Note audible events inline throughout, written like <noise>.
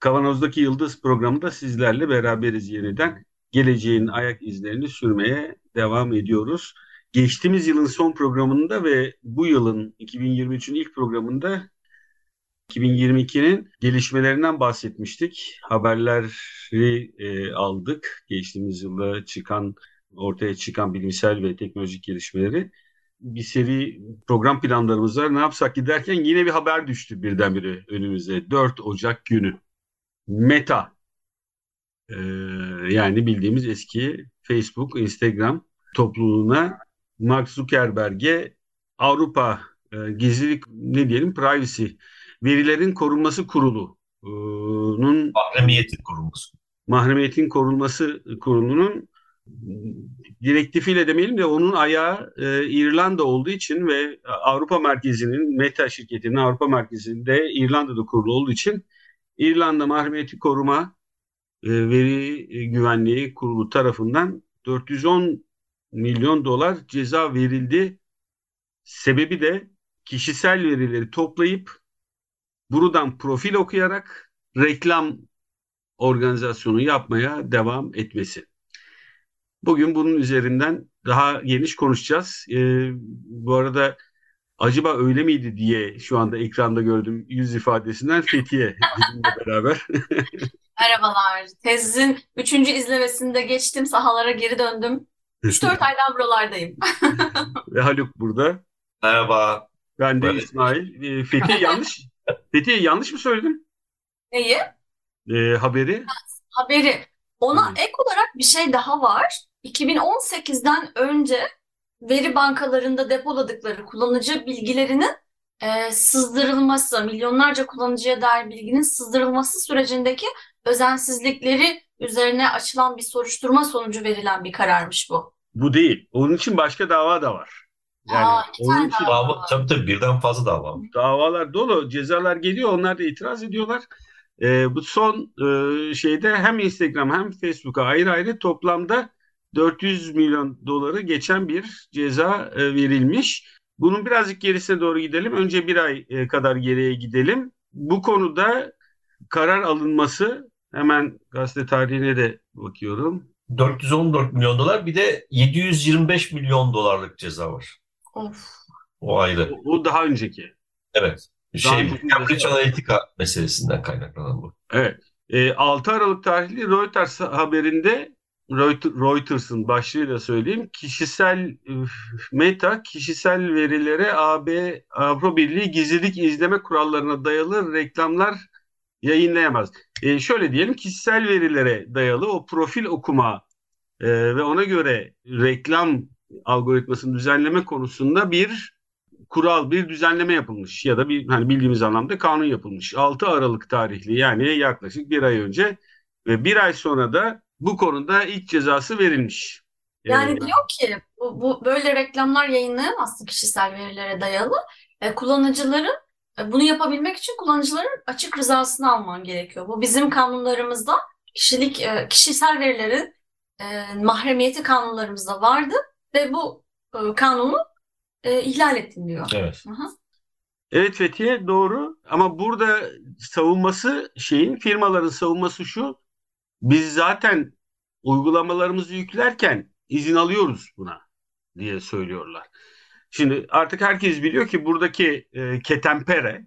Kavanoz'daki Yıldız programında sizlerle beraberiz yeniden. Geleceğin ayak izlerini sürmeye devam ediyoruz. Geçtiğimiz yılın son programında ve bu yılın 2023'ün ilk programında 2022'nin gelişmelerinden bahsetmiştik. Haberleri e, aldık. Geçtiğimiz yılda çıkan ortaya çıkan bilimsel ve teknolojik gelişmeleri bir seri program planlarımız var. Ne yapsak giderken yine bir haber düştü birdenbire önümüze. 4 Ocak günü. Meta ee, yani bildiğimiz eski Facebook, Instagram topluluğuna Mark Zuckerberg'e Avrupa e, Gizlilik ne diyelim Privacy Verilerin Korunması Kurulu'nun mahremiyetin korunması. Mahremiyetin korunması kurulunun direktifiyle demeyelim de onun ayağı e, İrlanda olduğu için ve Avrupa merkezinin Meta şirketinin Avrupa merkezinde İrlanda'da kurulu olduğu için İrlanda Mahremiyeti Koruma e, Veri Güvenliği Kurulu tarafından 410 milyon dolar ceza verildi. Sebebi de kişisel verileri toplayıp buradan profil okuyarak reklam organizasyonu yapmaya devam etmesi. Bugün bunun üzerinden daha geniş konuşacağız. Ee, bu arada acaba öyle miydi diye şu anda ekranda gördüğüm yüz ifadesinden Fethiye bizimle beraber. <laughs> Merhabalar. Tezin üçüncü izlemesinde geçtim. Sahalara geri döndüm. 3-4 aydan buralardayım. <laughs> Ve Haluk burada. Merhaba. Ben de Merhaba. İsmail. Ee, Fethiye <laughs> yanlış. Fethiye yanlış mı söyledim? Neyi? Ee, haberi. Haberi. Ona Hı. ek olarak bir şey daha var. 2018'den önce veri bankalarında depoladıkları kullanıcı bilgilerinin e, sızdırılması, milyonlarca kullanıcıya dair bilginin sızdırılması sürecindeki özensizlikleri üzerine açılan bir soruşturma sonucu verilen bir kararmış bu. Bu değil. Onun için başka dava da var. Yani Aa, onun için dava. Dava, tabii tabii birden fazla dava. var. davalar dolu, cezalar geliyor. Onlar da itiraz ediyorlar. Ee, bu son e, şeyde hem Instagram hem Facebook'a ayrı ayrı toplamda 400 milyon doları geçen bir ceza e, verilmiş. Bunun birazcık gerisine doğru gidelim. Önce bir ay e, kadar geriye gidelim. Bu konuda karar alınması hemen gazete tarihine de bakıyorum. 414 milyon dolar bir de 725 milyon dolarlık ceza var. Of. O ayrı. O, o daha önceki. Evet. Daha Şey, önceki Cambridge. Analytica meselesinden kaynaklanan bu. Evet. E, 6 Aralık tarihli Reuters haberinde Reuters'ın başlığıyla söyleyeyim. Kişisel Meta kişisel verilere AB Avrupa Birliği gizlilik izleme kurallarına dayalı reklamlar yayınlayamaz. E, şöyle diyelim kişisel verilere dayalı o profil okuma e, ve ona göre reklam algoritmasını düzenleme konusunda bir kural, bir düzenleme yapılmış ya da bir hani bildiğimiz anlamda kanun yapılmış. 6 Aralık tarihli yani yaklaşık bir ay önce ve bir ay sonra da bu konuda ilk cezası verilmiş. Yani Ee, diyor ki bu, bu böyle reklamlar yayınlayamazsın kişisel verilere dayalı. E, kullanıcıların e, bunu yapabilmek için kullanıcıların açık rızasını alman gerekiyor. Bu bizim kanunlarımızda kişilik e, kişisel verilerin e, mahremiyeti kanunlarımızda vardı ve bu e, kanunu e, ihlal ettin diyor. Evet. Hı. Evet Fethiye doğru ama burada savunması şeyin firmaların savunması şu biz zaten uygulamalarımızı yüklerken izin alıyoruz buna diye söylüyorlar. Şimdi artık herkes biliyor ki buradaki e, ketempere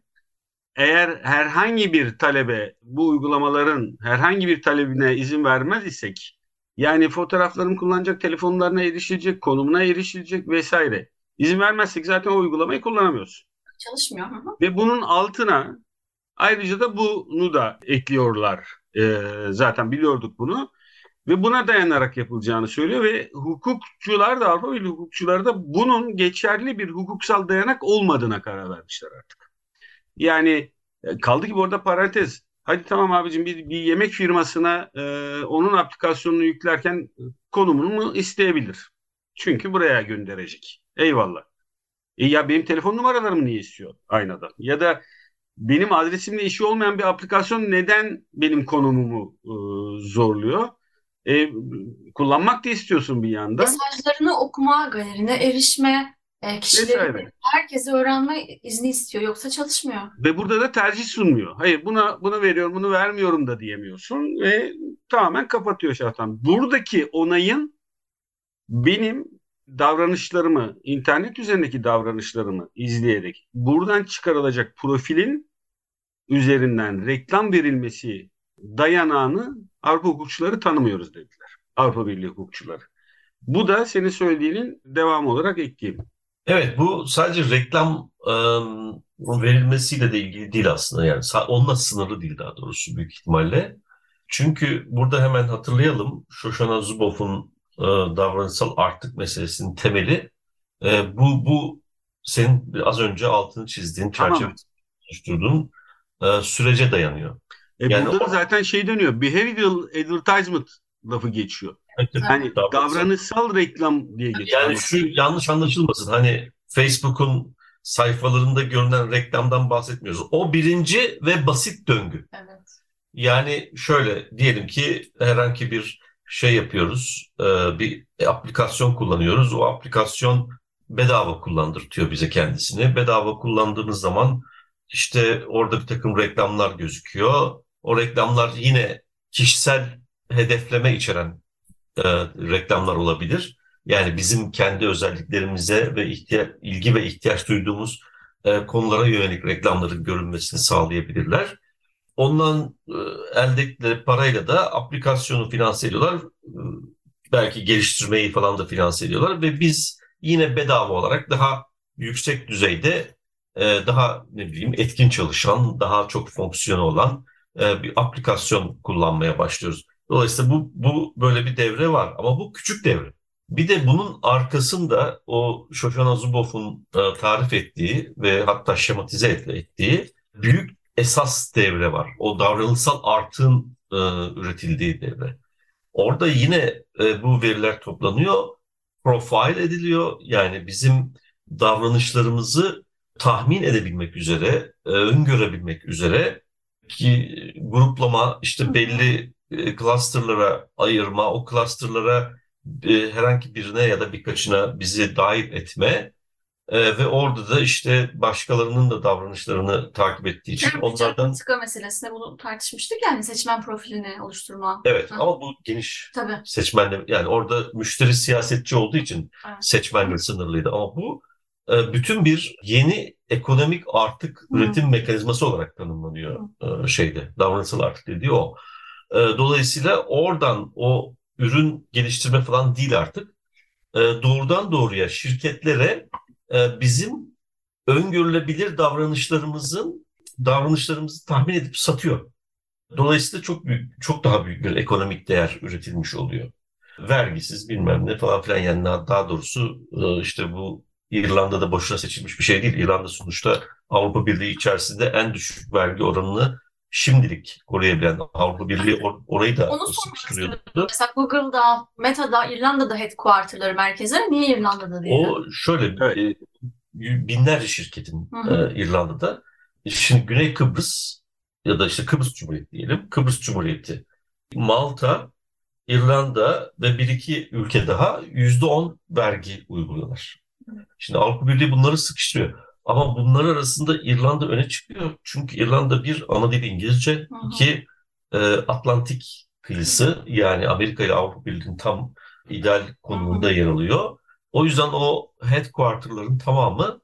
eğer herhangi bir talebe bu uygulamaların herhangi bir talebine izin vermez isek yani fotoğraflarını kullanacak, telefonlarına erişilecek, konumuna erişilecek vesaire. İzin vermezsek zaten o uygulamayı kullanamıyoruz. Çalışmıyor. Hı hı. Ve bunun altına ayrıca da bunu da ekliyorlar. Ee, zaten biliyorduk bunu. Ve buna dayanarak yapılacağını söylüyor ve hukukçular da Avrupa Birliği hukukçuları da bunun geçerli bir hukuksal dayanak olmadığına karar vermişler artık. Yani e, kaldı ki bu arada parantez hadi tamam abicim bir, bir yemek firmasına e, onun aplikasyonunu yüklerken konumunu mu isteyebilir. Çünkü buraya gönderecek. Eyvallah. E ya benim telefon numaralarımı niye istiyor aynada? Ya da benim adresimle işi olmayan bir aplikasyon neden benim konumumu e, zorluyor? E, kullanmak da istiyorsun bir yandan. Mesajlarını okuma, galerine erişme, e, kişilerin Vesaire. herkese öğrenme izni istiyor. Yoksa çalışmıyor. Ve burada da tercih sunmuyor. Hayır buna bunu veriyorum, bunu vermiyorum da diyemiyorsun ve tamamen kapatıyor şarttan. Buradaki onayın benim davranışlarımı, internet üzerindeki davranışlarımı izleyerek buradan çıkarılacak profilin üzerinden reklam verilmesi dayanağını Avrupa hukukçuları tanımıyoruz dediler. Avrupa Birliği hukukçuları. Bu da senin söylediğinin devamı olarak ekleyeyim. Evet bu sadece reklam ıı, verilmesiyle de ilgili değil aslında yani onunla sınırlı değil daha doğrusu büyük ihtimalle. Çünkü burada hemen hatırlayalım Shoshana Zuboff'un ıı, davranışsal artık meselesinin temeli e, bu bu senin az önce altını çizdiğin Tamam. çerçeve oluşturduğun e, sürece dayanıyor. E Yani burada da o- zaten şey dönüyor. Behavioral advertisement lafı geçiyor. Hani Davranışsal- davranışsal reklam diye geçiyor. Yani şu yanlış anlaşılmasın. Hani Facebook'un sayfalarında görünen reklamdan bahsetmiyoruz. O birinci ve basit döngü. Evet. Yani şöyle diyelim ki herhangi bir şey yapıyoruz, e, bir aplikasyon kullanıyoruz. O aplikasyon bedava kullandırtıyor bize kendisini. Bedava kullandığımız zaman işte orada bir takım reklamlar gözüküyor. O reklamlar yine kişisel hedefleme içeren e, reklamlar olabilir. Yani bizim kendi özelliklerimize ve ihtiya- ilgi ve ihtiyaç duyduğumuz e, konulara yönelik reklamların görünmesini sağlayabilirler. Ondan e, elde ettikleri parayla da aplikasyonu finanse ediyorlar. E, belki geliştirmeyi falan da finanse ediyorlar ve biz yine bedava olarak daha yüksek düzeyde e, daha ne bileyim etkin çalışan, daha çok fonksiyonu olan e, bir aplikasyon kullanmaya başlıyoruz. Dolayısıyla bu, bu böyle bir devre var ama bu küçük devre. Bir de bunun arkasında o Shoshana Zuboff'un tarif ettiği ve hatta şematize et- ettiği büyük esas devre var. O davranışsal artığın e, üretildiği devre. Orada yine e, bu veriler toplanıyor, profile ediliyor. Yani bizim davranışlarımızı tahmin edebilmek üzere, e, öngörebilmek üzere ki gruplama işte belli e, clusterlara ayırma, o clusterlara e, herhangi birine ya da birkaçına bizi dahil etme e, ve orada da işte başkalarının da davranışlarını takip ettiği için Cambridge onlardan Analytica meselesinde bunu tartışmıştık yani seçmen profilini oluşturma. evet Hı. ama bu geniş Tabii. seçmenle yani orada müşteri siyasetçi olduğu için Evet. seçmenle sınırlıydı ama bu e, bütün bir yeni ekonomik artık Hı. üretim mekanizması olarak tanımlanıyor e, şeyde davranışsal artık dediği o. E, Dolayısıyla oradan o ürün geliştirme falan değil artık. E, Doğrudan doğruya şirketlere bizim öngörülebilir davranışlarımızın davranışlarımızı tahmin edip satıyor. Dolayısıyla çok büyük, çok daha büyük bir ekonomik değer üretilmiş oluyor. Vergisiz bilmem ne falan filan yani daha daha doğrusu e, işte bu İrlanda'da boşuna seçilmiş bir şey değil. İrlanda sonuçta Avrupa Birliği içerisinde en düşük vergi oranını şimdilik koruyabilen Avrupa Birliği or- orayı da Onu sıkıştırıyordu. Mesela Google'da, Meta'da, İrlanda'da headquarterları, merkezleri niye İrlanda'da değil? O şöyle Evet. e, binlerce şirketin e, İrlanda'da. Şimdi Güney Kıbrıs ya da işte Kıbrıs Cumhuriyeti diyelim. Kıbrıs Cumhuriyeti, Malta, İrlanda ve bir iki ülke daha yüzde on vergi uyguluyorlar. Şimdi Avrupa Birliği bunları sıkıştırıyor. Ama bunlar arasında İrlanda öne çıkıyor. Çünkü İrlanda bir ana dili İngilizce, Hı hı. iki e, Atlantik kıyısı yani Amerika ile Avrupa Birliği'nin tam ideal konumunda yer alıyor. O yüzden o headquarter'ların tamamı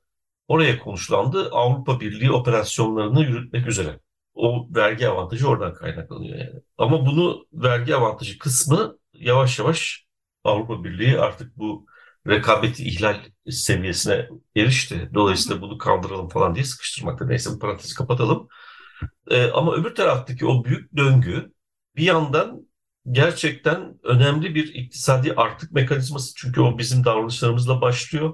oraya konuşlandı. Avrupa Birliği operasyonlarını yürütmek üzere. O vergi avantajı oradan kaynaklanıyor yani. Ama bunu vergi avantajı kısmı yavaş yavaş Avrupa Birliği artık bu rekabeti ihlal seviyesine erişti. Dolayısıyla bunu kaldıralım falan diye sıkıştırmakta. Neyse bu parantezi kapatalım. Ee, ama öbür taraftaki o büyük döngü bir yandan gerçekten önemli bir iktisadi artık mekanizması. Çünkü o bizim davranışlarımızla başlıyor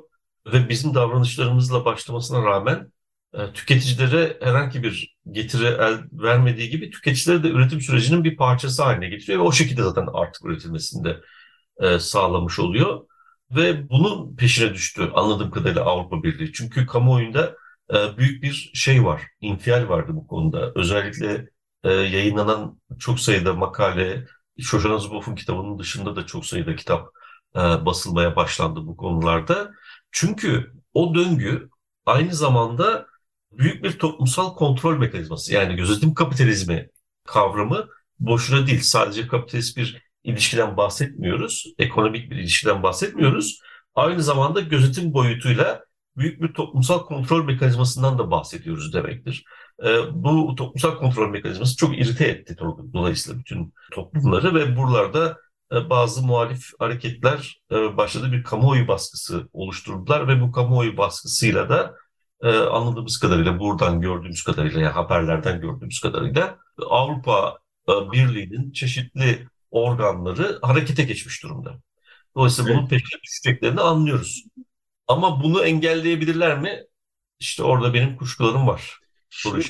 ve bizim davranışlarımızla başlamasına rağmen e, tüketicilere herhangi bir getiri el vermediği gibi tüketicileri de üretim sürecinin bir parçası haline getiriyor ve o şekilde zaten artık üretilmesinde e, sağlamış oluyor. Ve bunun peşine düştü anladığım kadarıyla Avrupa Birliği. Çünkü kamuoyunda e, büyük bir şey var, infial vardı bu konuda. Özellikle e, yayınlanan çok sayıda makale, Shoshana Zuboff'un kitabının dışında da çok sayıda kitap e, basılmaya başlandı bu konularda. Çünkü o döngü aynı zamanda büyük bir toplumsal kontrol mekanizması. Yani gözetim kapitalizmi kavramı boşuna değil. Sadece kapitalist bir ilişkiden bahsetmiyoruz. Ekonomik bir ilişkiden bahsetmiyoruz. Aynı zamanda gözetim boyutuyla büyük bir toplumsal kontrol mekanizmasından da bahsediyoruz demektir. E, bu toplumsal kontrol mekanizması çok irite etti dolayısıyla bütün toplumları ve buralarda e, bazı muhalif hareketler e, başladı bir kamuoyu baskısı oluşturdular ve bu kamuoyu baskısıyla da e, anladığımız kadarıyla buradan gördüğümüz kadarıyla ya haberlerden gördüğümüz kadarıyla Avrupa Birliği'nin çeşitli organları harekete geçmiş durumda. Dolayısıyla evet. bunun peşine düşeceklerini anlıyoruz. Ama bunu engelleyebilirler mi? İşte orada benim kuşkularım var. Şimdi,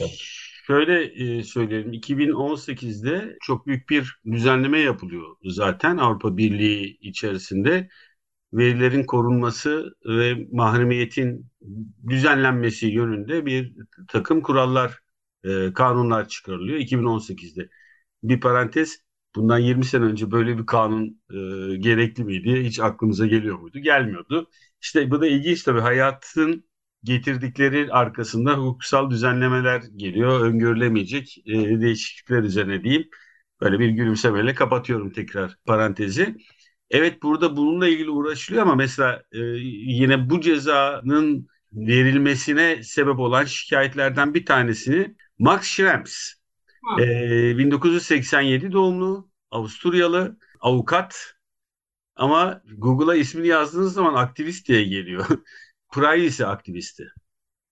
şöyle e, söyleyelim. 2018'de çok büyük bir düzenleme yapılıyor zaten Avrupa Birliği içerisinde. Verilerin korunması ve mahremiyetin düzenlenmesi yönünde bir takım kurallar, e, kanunlar çıkarılıyor 2018'de. Bir parantez, bundan 20 sene önce böyle bir kanun e, gerekli miydi? Hiç aklımıza geliyor muydu? Gelmiyordu. İşte bu da ilginç tabii hayatın getirdikleri arkasında hukuksal düzenlemeler geliyor. Öngörülemeyecek e, değişiklikler üzerine diyeyim. Böyle bir gülümsemeyle kapatıyorum tekrar parantezi. Evet burada bununla ilgili uğraşılıyor ama mesela e, yine bu cezanın verilmesine sebep olan şikayetlerden bir tanesini Max Schrems, e, 1987 doğumlu Avusturyalı avukat ama Google'a ismini yazdığınız zaman aktivist diye geliyor. <laughs> privacy aktivisti.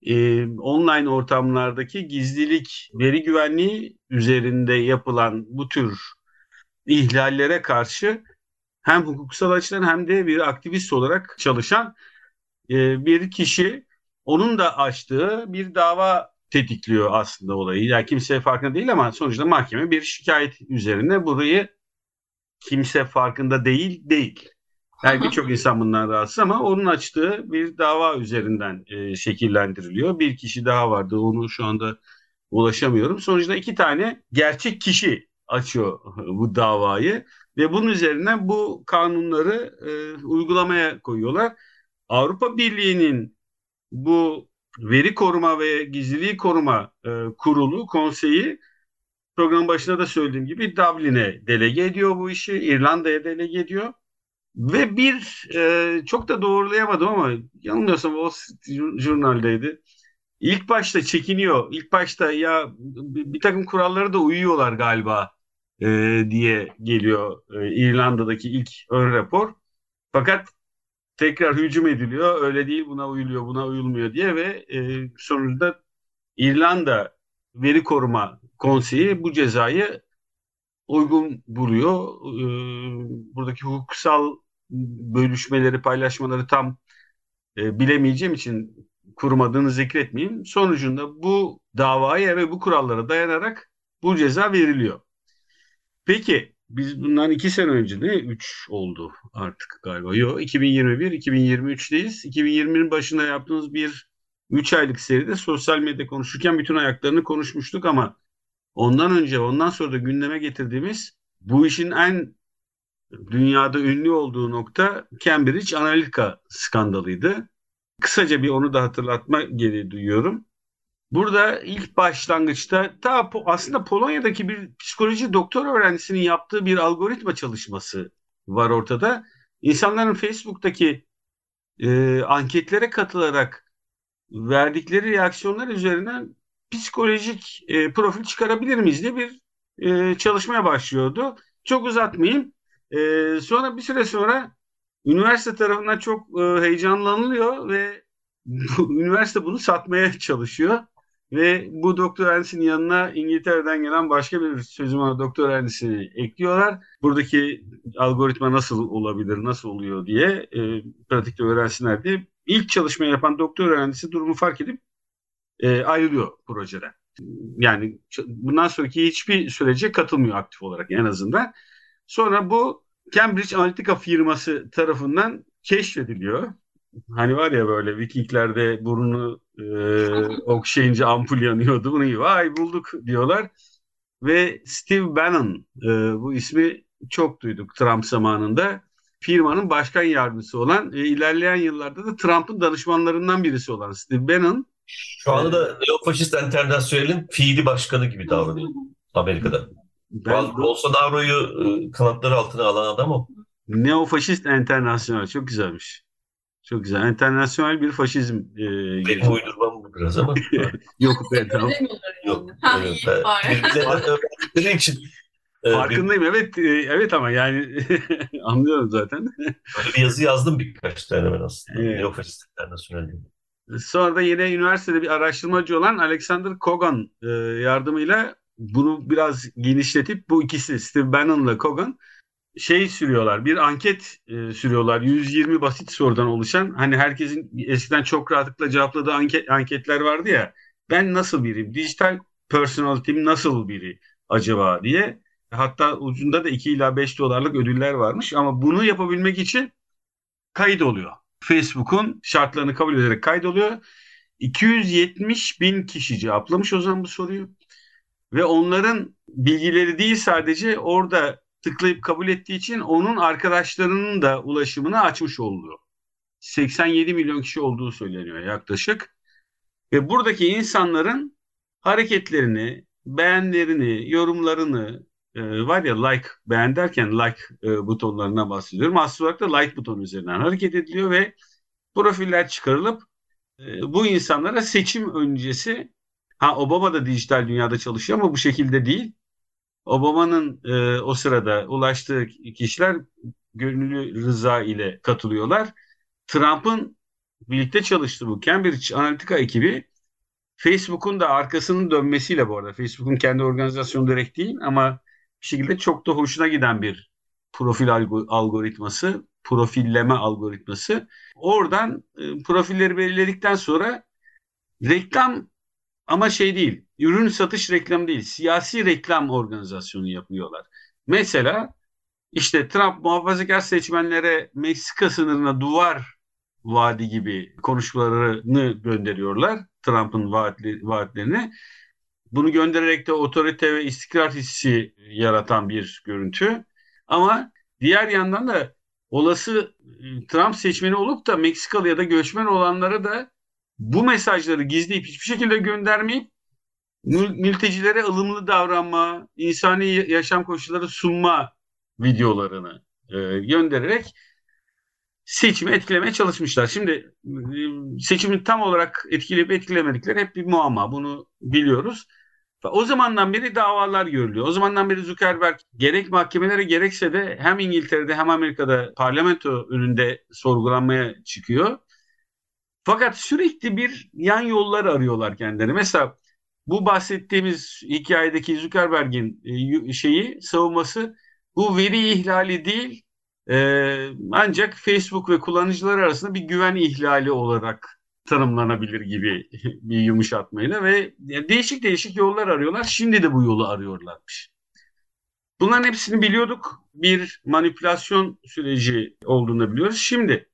Ee, online ortamlardaki gizlilik, veri güvenliği üzerinde yapılan bu tür ihlallere karşı hem hukuksal açıdan hem de bir aktivist olarak çalışan e, bir kişi onun da açtığı bir dava tetikliyor aslında olayı. Yani kimse farkında değil ama sonuçta mahkeme bir şikayet üzerine burayı kimse farkında değil değil. Yani birçok insan bundan rahatsız ama onun açtığı bir dava üzerinden e, şekillendiriliyor. Bir kişi daha vardı onu şu anda ulaşamıyorum. Sonuçta iki tane gerçek kişi açıyor bu davayı ve bunun üzerinden bu kanunları e, uygulamaya koyuyorlar. Avrupa Birliği'nin bu veri koruma ve gizliliği koruma e, kurulu, konseyi program başında da söylediğim gibi Dublin'e delege ediyor bu işi, İrlanda'ya delege ediyor. Ve bir e, çok da doğrulayamadım ama yanılmıyorsam Wall Street Journal'deydi. İlk başta çekiniyor. İlk başta ya bir, bir takım kurallara da uyuyorlar galiba e, diye geliyor e, İrlanda'daki ilk ön rapor. Fakat tekrar hücum ediliyor. Öyle değil buna uyuluyor buna uyulmuyor diye ve e, sonunda İrlanda Veri Koruma Konseyi bu cezayı uygun buluyor. E, buradaki hukuksal bölüşmeleri, paylaşmaları tam e, bilemeyeceğim için kurmadığını zikretmeyeyim. Sonucunda bu davaya ve bu kurallara dayanarak bu ceza veriliyor. Peki biz bundan iki sene önce ne? Üç oldu artık galiba. Yok 2021, 2023'teyiz. 2020'nin başında yaptığımız bir üç aylık seride sosyal medya konuşurken bütün ayaklarını konuşmuştuk ama ondan önce ondan sonra da gündeme getirdiğimiz bu işin en dünyada ünlü olduğu nokta Cambridge Analytica skandalıydı. Kısaca bir onu da hatırlatma geri duyuyorum. Burada ilk başlangıçta ta aslında Polonya'daki bir psikoloji doktor öğrencisinin yaptığı bir algoritma çalışması var ortada. İnsanların Facebook'taki e, anketlere katılarak verdikleri reaksiyonlar üzerinden psikolojik e, profil çıkarabilir miyiz diye bir e, çalışmaya başlıyordu. Çok uzatmayayım. E, sonra bir süre sonra üniversite tarafından çok e, heyecanlanılıyor ve <laughs> üniversite bunu satmaya çalışıyor. Ve bu doktor öğrencisinin yanına İngiltere'den gelen başka bir sözüm var doktor öğrencisini ekliyorlar. Buradaki algoritma nasıl olabilir, nasıl oluyor diye e, pratikte öğrensinler diye. ilk çalışma yapan doktor öğrencisi durumu fark edip e, ayrılıyor projeden. Yani bundan sonraki hiçbir sürece katılmıyor aktif olarak en azından. Sonra bu Cambridge Analytica firması tarafından keşfediliyor. Hani var ya böyle Vikingler'de burnunu e, <laughs> okşayınca ampul yanıyordu. Bunu vay bulduk diyorlar. Ve Steve Bannon e, bu ismi çok duyduk Trump zamanında. Firmanın başkan yardımcısı olan e, ilerleyen yıllarda da Trump'ın danışmanlarından birisi olan Steve Bannon. Şu anda da Neofaşist Enternasyonel'in fiili başkanı gibi davranıyor Amerika'da. Ben, Bolsonaro'yu e, kanatları altına alan adam o. Neofaşist Enternasyonel çok güzelmiş. Çok güzel. Enternasyonel bir faşizm. E, Benim uydurmam bu biraz ama. <laughs> Yok be tamam. Yok. evet, birbirlerinden <laughs> öğrendikleri için. E, Farkındayım evet e, evet ama yani <laughs> anlıyorum zaten. Böyle bir yazı yazdım birkaç tane ben aslında. Evet. Neofaşist Enternasyonel diye. Sonra da yine üniversitede bir araştırmacı olan Alexander Kogan e, yardımıyla bunu biraz genişletip bu ikisi Steve Bannon'la Kogan şey sürüyorlar. Bir anket e, sürüyorlar. 120 basit sorudan oluşan. Hani herkesin eskiden çok rahatlıkla cevapladığı anket, anketler vardı ya. Ben nasıl biriyim? Dijital personality'm nasıl biri acaba diye. Hatta ucunda da 2 ila 5 dolarlık ödüller varmış. Ama bunu yapabilmek için kayıt oluyor. Facebook'un şartlarını kabul ederek kaydoluyor. 270 bin kişi cevaplamış o zaman bu soruyu. Ve onların bilgileri değil sadece orada tıklayıp kabul ettiği için onun arkadaşlarının da ulaşımını açmış oluyor. 87 milyon kişi olduğu söyleniyor yaklaşık. Ve buradaki insanların hareketlerini, beğenlerini, yorumlarını e, var ya like beğen derken like e, butonlarına bahsediyorum. Aslında olarak da like butonu üzerinden hareket ediliyor ve profiller çıkarılıp e, bu insanlara seçim öncesi ha Obama da dijital dünyada çalışıyor ama bu şekilde değil. Obama'nın e, o sırada ulaştığı kişiler gönüllü rıza ile katılıyorlar. Trump'ın birlikte çalıştığı bu Cambridge Analytica ekibi Facebook'un da arkasının dönmesiyle bu arada Facebook'un kendi organizasyonu direkt değil ama bir şekilde çok da hoşuna giden bir profil algoritması, profilleme algoritması. Oradan e, profilleri belirledikten sonra reklam ama şey değil, ürün satış reklamı değil, siyasi reklam organizasyonu yapıyorlar. Mesela işte Trump muhafazakar seçmenlere Meksika sınırına duvar vaadi gibi konuşmalarını gönderiyorlar. Trump'ın vaatli, vaatlerini. Bunu göndererek de otorite ve istikrar hissi yaratan bir görüntü. Ama diğer yandan da olası e, Trump seçmeni olup da Meksikalı ya da göçmen olanlara da bu mesajları gizleyip hiçbir şekilde göndermeyip mültecilere ılımlı davranma, insani yaşam koşulları sunma videolarını e, göndererek seçimi etkilemeye çalışmışlar. Şimdi e, seçimi tam olarak etkileyip etkilemedikleri hep bir muamma. Bunu biliyoruz. O zamandan beri davalar görülüyor. O zamandan beri Zuckerberg gerek mahkemelere gerekse de hem İngiltere'de hem Amerika'da parlamento önünde sorgulanmaya çıkıyor. Fakat sürekli bir yan yollar arıyorlar kendileri. Mesela bu bahsettiğimiz hikayedeki Zuckerberg'in e, şeyi savunması bu veri ihlali değil e, ancak Facebook ve kullanıcılar arasında bir güven ihlali olarak tanımlanabilir gibi <laughs> bir yumuşatmayla ve değişik değişik yollar arıyorlar. Şimdi de bu yolu arıyorlarmış. Bunların hepsini biliyorduk. Bir manipülasyon süreci olduğunu biliyoruz. Şimdi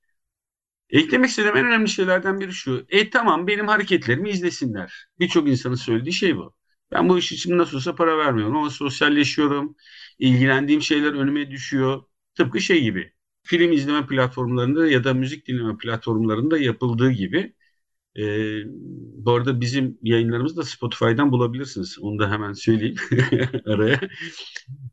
eklemek istediğim en önemli şeylerden biri şu. E tamam benim hareketlerimi izlesinler. Birçok insanın söylediği şey bu. Ben bu iş için nasıl olsa para vermiyorum ama sosyalleşiyorum. İlgilendiğim şeyler önüme düşüyor. Tıpkı şey gibi. Film izleme platformlarında ya da müzik dinleme platformlarında yapıldığı gibi e, bu arada bizim yayınlarımızı da Spotify'dan bulabilirsiniz. Onu da hemen söyleyeyim <laughs> araya.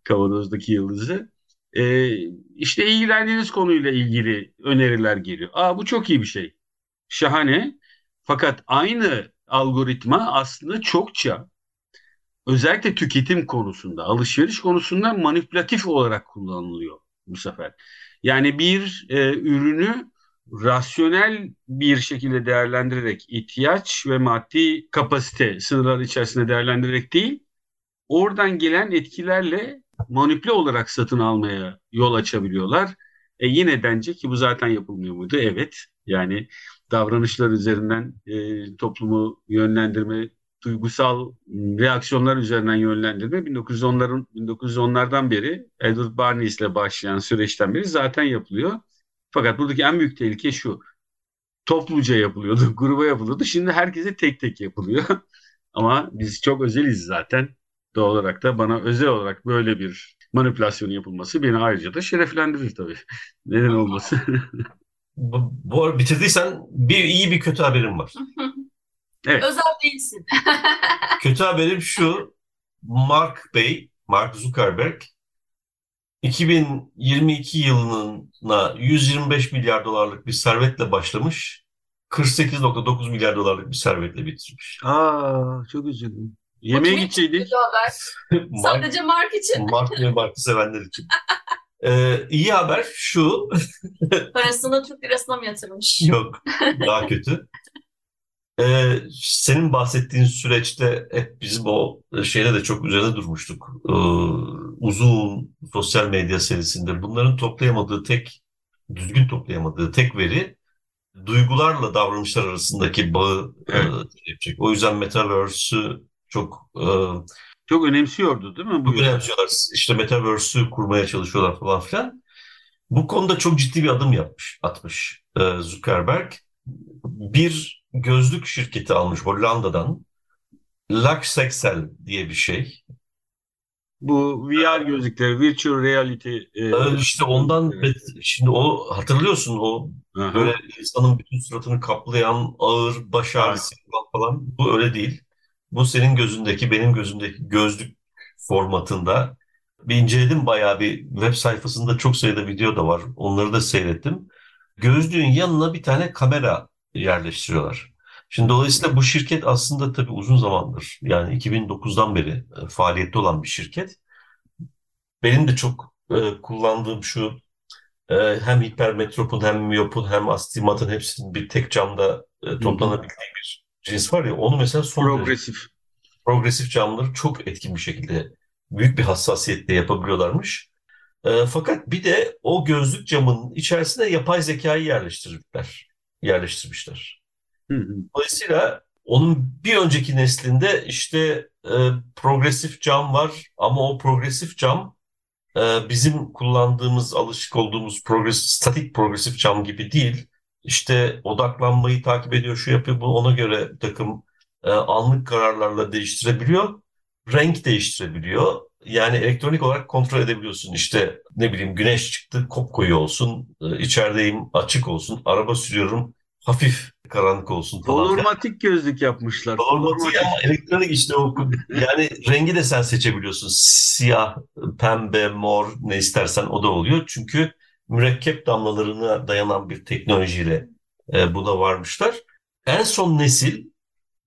Kavanozdaki yıldızı. E, işte ilgilendiğiniz konuyla ilgili öneriler geliyor. Aa bu çok iyi bir şey. Şahane. Fakat aynı algoritma aslında çokça özellikle tüketim konusunda, alışveriş konusunda manipülatif olarak kullanılıyor bu sefer. Yani bir e, ürünü rasyonel bir şekilde değerlendirerek ihtiyaç ve maddi kapasite sınırlar içerisinde değerlendirerek değil, oradan gelen etkilerle manipüle olarak satın almaya yol açabiliyorlar. E yine bence ki bu zaten yapılmıyor muydu? Evet. Yani davranışlar üzerinden e, toplumu yönlendirme duygusal reaksiyonlar üzerinden yönlendirme 1910'ların 1910'lardan beri Edward Bernays ile başlayan süreçten beri zaten yapılıyor. Fakat buradaki en büyük tehlike şu. Topluca yapılıyordu, <laughs> gruba yapılıyordu. Şimdi herkese tek tek yapılıyor. <laughs> Ama biz çok özeliz zaten. Doğal olarak da bana özel olarak böyle bir manipülasyon yapılması beni ayrıca da şereflendirir tabii. <laughs> Neden olmasın? bu, bu bitirdiysen bir iyi bir kötü haberim var. Evet. Özel değilsin. <laughs> Kötü haberim şu. Mark Bey, Mark Zuckerberg 2022 yılına 125 milyar dolarlık bir servetle başlamış. 48.9 milyar dolarlık bir servetle bitirmiş. Aa çok üzüldüm. Yemeğe gideceydik. <laughs> Mark, Sadece Mark için. Mark ve Mark'ı sevenler için. Ee, iyi haber şu. <laughs> Parasını Türk lirasına mı yatırmış? Yok, daha kötü. Ee, senin bahsettiğin süreçte hep bizim o şeyde de çok üzerinde durmuştuk. Ee, uzun sosyal medya serisinde bunların toplayamadığı tek, düzgün toplayamadığı tek veri duygularla davranışlar arasındaki bağı e, yapacak. O yüzden Metaverse'ü çok e, Çok önemsiyordu değil mi? Bu önemsiyorlar. İşte Metaverse'ü kurmaya çalışıyorlar falan filan. Bu konuda çok ciddi bir adım yapmış, atmış e, Zuckerberg. Bir gözlük şirketi almış Hollanda'dan. Luxexel diye bir şey. Bu VR gözlükleri, virtual reality. e, Ee, işte ondan Evet. şimdi o hatırlıyorsun o Aha. böyle insanın bütün suratını kaplayan ağır baş ağrısı falan bu öyle değil. Bu senin gözündeki benim gözümdeki gözlük formatında. Bir inceledim bayağı bir web sayfasında çok sayıda video da var. Onları da seyrettim. Gözlüğün yanına bir tane kamera yerleştiriyorlar. Şimdi dolayısıyla bu şirket aslında tabii uzun zamandır yani 2009'dan beri e, faaliyette olan bir şirket. Benim de çok e, kullandığım şu e, hem hipermetropun hem miyopun hem astigmatın hepsinin bir tek camda e, toplanabildiği bir cins var ya onu mesela son derece Progresif. progresif camları çok etkin bir şekilde büyük bir hassasiyetle yapabiliyorlarmış. E, fakat bir de o gözlük camının içerisine yapay zekayı yerleştirmişler. Yerleştirmişler. Hı hı. Dolayısıyla onun bir önceki neslinde işte e, progresif cam var ama o progresif cam e, bizim kullandığımız, alışık olduğumuz progresif, statik progresif cam gibi değil. İşte odaklanmayı takip ediyor, şu yapıyor, bu ona göre takım e, anlık kararlarla değiştirebiliyor. Renk değiştirebiliyor. Yani elektronik olarak kontrol edebiliyorsun. İşte ne bileyim güneş çıktı, kopkoyu olsun, e, içerideyim açık olsun, araba sürüyorum, hafif karanlık olsun falan. filan. Holormatik gözlük yapmışlar. Holormatik ama elektronik işte o yani rengi de sen seçebiliyorsun. Siyah, pembe, mor ne istersen o da oluyor. Çünkü mürekkep damlalarına dayanan bir teknolojiyle e, buna varmışlar. En son nesil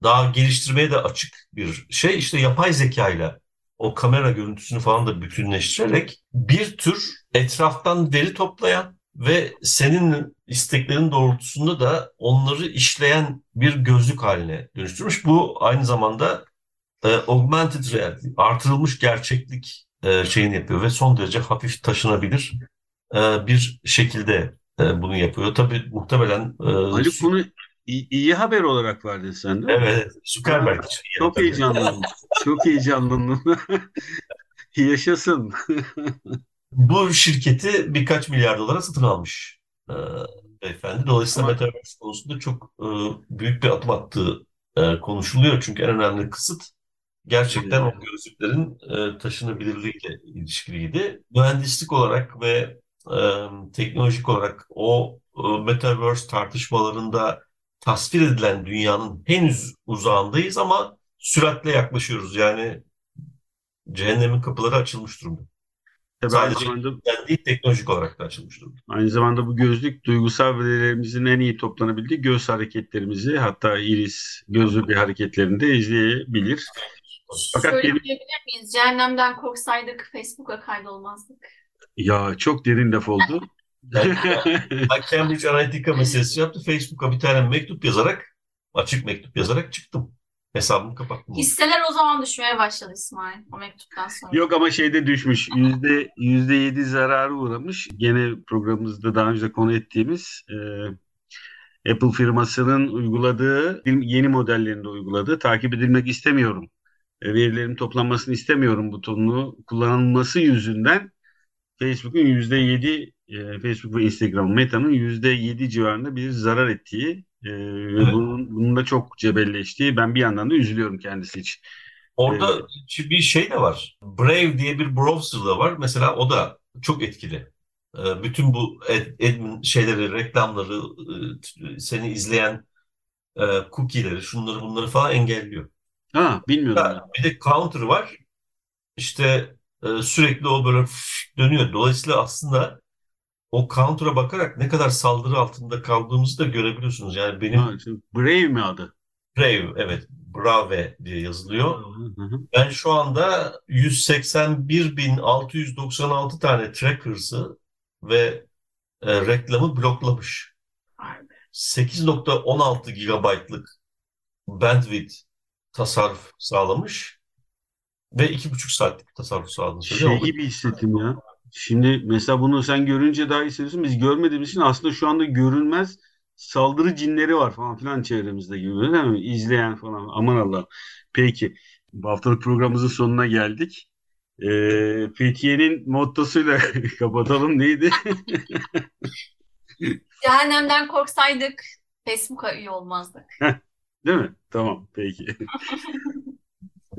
daha geliştirmeye de açık bir şey işte yapay zeka ile o kamera görüntüsünü falan da bütünleştirerek bir tür etraftan veri toplayan ve senin isteklerin doğrultusunda da onları işleyen bir gözlük haline dönüştürmüş. Bu aynı zamanda e, augmented reality, artırılmış gerçeklik e, şeyini yapıyor ve son derece hafif taşınabilir e, bir şekilde e, bunu yapıyor. Tabii muhtemelen e, Ali bunu iyi, iyi haber olarak verdin sen değil mi? evet Zuckerberg için. Çok tabii. heyecanlandım. Çok heyecanlandım. <laughs> Yaşasın. Bu şirketi birkaç milyar dolara satın almış e, beyefendi. Dolayısıyla Ama- Metaverse konusunda çok e, büyük bir adım attığı e, konuşuluyor. Çünkü en önemli kısıt gerçekten o gözlüklerin e, taşınabilirliğiyle ilişkiliydi. Mühendislik olarak ve e, teknolojik olarak o e, Metaverse tartışmalarında tasvir edilen dünyanın henüz uzağındayız ama süratle yaklaşıyoruz. Yani cehennemin kapıları açılmış durumda. Tabii aynı Sadece- zamanda, Yani değil teknolojik olarak da açılmış durumda. aynı zamanda bu gözlük duygusal verilerimizin en iyi toplanabildiği göz hareketlerimizi hatta iris gözlük hareketlerini de izleyebilir. Fakat diyebilir miyiz? Cehennemden korksaydık Facebook'a kaydolmazdık. Ya çok derin laf oldu. Ben, <laughs> ben Cambridge Analytica meselesi yaptı. Facebook'a bir tane mektup yazarak, açık mektup yazarak çıktım. Hesabımı kapattım. Hisseler o zaman düşmeye başladı İsmail o mektuptan sonra. Yok ama şeyde düşmüş. Yüzde yüzde yedi zararı uğramış. Gene programımızda daha önce konu ettiğimiz e, Apple firmasının uyguladığı, yeni modellerinde uyguladığı takip edilmek istemiyorum. E, verilerin toplanmasını istemiyorum butonunu kullanılması yüzünden Facebook'un %7 e, Facebook ve Instagram Meta'nın %7 civarında bir zarar ettiği e, evet. bunun, bunun da çok cebelleştiği ben bir yandan da üzülüyorum kendisi için. Orada ee, bir şey de var. Brave diye bir browser da var. Mesela o da çok etkili. Ee, bütün bu admin şeyleri, reklamları, e, seni izleyen e, cookie'leri, şunları bunları falan engelliyor. Ha, bilmiyorum. Bir de counter var. İşte e, sürekli o böyle dönüyor. Dolayısıyla aslında o counter'a bakarak ne kadar saldırı altında kaldığımızı da görebiliyorsunuz. Yani benim ha, Brave mi adı? Brave evet. Brave diye yazılıyor. Ben şu anda 181.696 tane trackers'ı ve e, reklamı bloklamış. 8.16 GB'lık bandwidth tasarruf sağlamış ve 2,5 saatlik tasarruf sağladığını söylüyor. Şey gibi hissettim ya. Şimdi mesela bunu sen görünce daha hissediyorsun. Biz görmediğimiz için aslında şu anda görünmez saldırı cinleri var falan filan çevremizde gibi değil mi? İzleyen falan. Aman Allah. Peki. Bu haftalık programımızın sonuna geldik. Ee, Fethiye'nin mottosuyla <laughs> kapatalım. Neydi? <laughs> Cehennemden korksaydık Facebook'a üye olmazdık. Değil mi? Tamam. Peki. <laughs>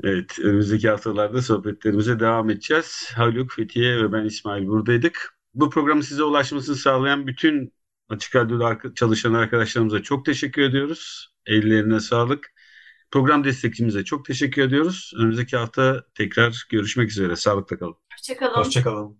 evet. Önümüzdeki haftalarda sohbetlerimize devam edeceğiz. Haluk, Fethiye ve ben İsmail buradaydık. Bu programın size ulaşmasını sağlayan bütün Açık Radyo'da çalışan arkadaşlarımıza çok teşekkür ediyoruz. Ellerine sağlık. Program destekçimize çok teşekkür ediyoruz. Önümüzdeki hafta tekrar görüşmek üzere. Sağlıkla kalın. Hoşçakalın. Hoşçakalın.